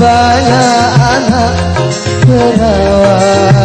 banyak anak perawat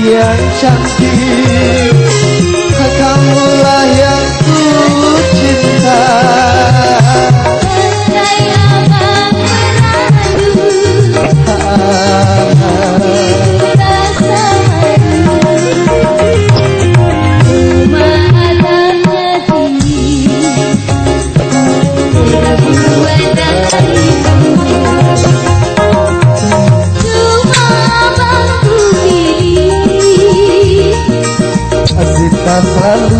yang cantik selalu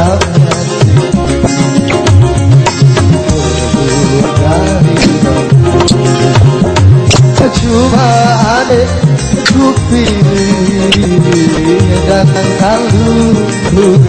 atapnya Cuma adek ku pilih Datang kalau ku